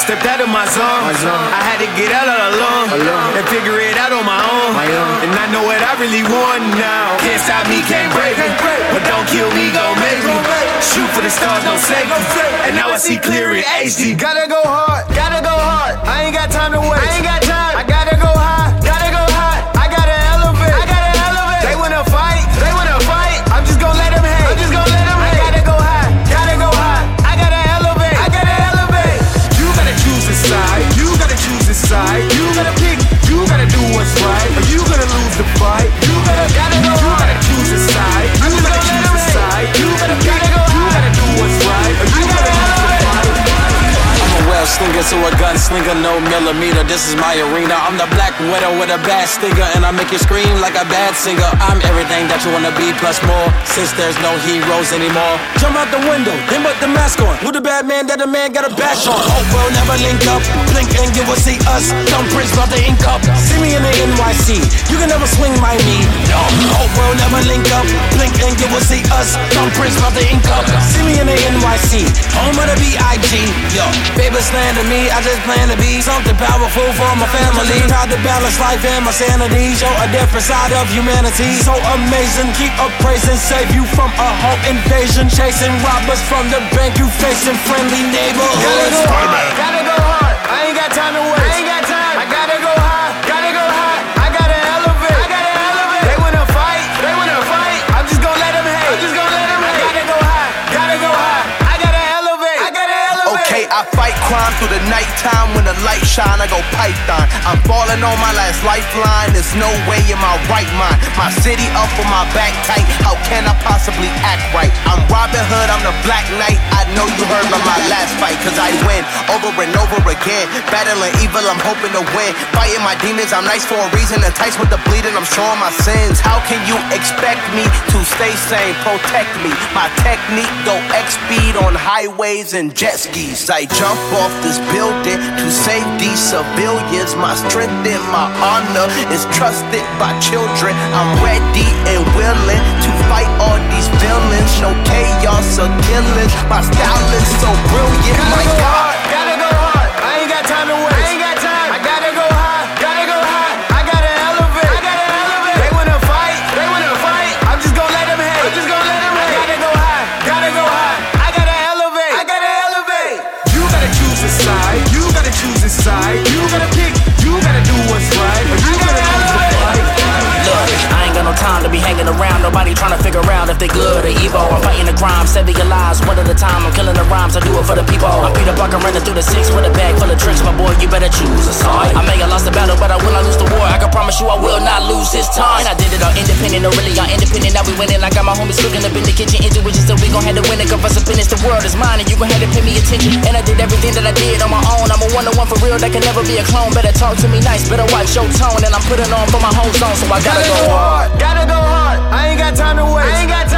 Stepped out of my zone. My zone. I had to get out all alone. Alone. And figure it out on my own. My own. And I know what I really want now. Can't stop me, can't break me. But don't kill me, gon' make me. Shoot for the stars, don't save me. And now I see clear in HD. Gotta go hard, gotta go hard. I ain't got time to waste. I ain't got slinger, to a gunslinger, no millimeter. This is my arena. I'm the black widow with a bad stinger, and I make you scream like a bad singer. I'm everything that you wanna be, plus more. Since there's no heroes anymore, jump out the window, then put the mask on. Who the bad man that a man got a bash on? Hope we'll never link up. Blink and you will see us. Thumbprints about the ink up. See me in the NYC. You can never swing my knee. No, hope we'll never link up. Blink and you will see us. Thumbprints B.I.G. Yo, baby slander me. I just plan to be something powerful for my family. Try to balance life and my sanity. Show a different side of humanity. So amazing. Keep up praising. Save you from a home invasion. Chasing robbers from the bank. You facing friendly neighborhoods. I fight crime through the nighttime when the light shine. I go python. I'm falling on my last lifeline. There's no way in my right mind. My city up on my back tight. How can I possibly act right? I'm Robin Hood, I'm the Black Knight. I know you heard about my last fight, cause I win over and over again. Battling evil, I'm hoping to win. Fighting my demons, I'm nice for a reason. Enticed with the bleeding, I'm showing my sins. How can you expect me to stay sane? Protect me. My technique go X speed on highways and jet skis. I jump off this building to save these civilians. My strength and my honor is trusted by children. I'm ready and willing to fight all these villains. No chaos or killings. My style is so hanging around. Nobody trying to figure out if they good or evil. I'm fighting the crime, saving your lives one at a time. I'm killing the rhymes, I do it for the people. I'm Peter Parker running through the six with a bag full of tricks. My boy, you better choose a side. I may have lost the battle, but I will not lose the war. I can promise you I will not lose this time. And I did it all independent, or really all independent. Now we winning. I got my homies cooking up in the kitchen. Intuition, so we gon' have to win it. Cause some business, the world is mine, and you gon' have to pay me attention. And I did everything that I did on my own. I'm a one on one for real, that can never be a clone. Better talk to me nice, better watch your tone. And I'm putting on for my whole zone, so I gotta Gotta go hard, gotta go hard. I ain't got time to waste.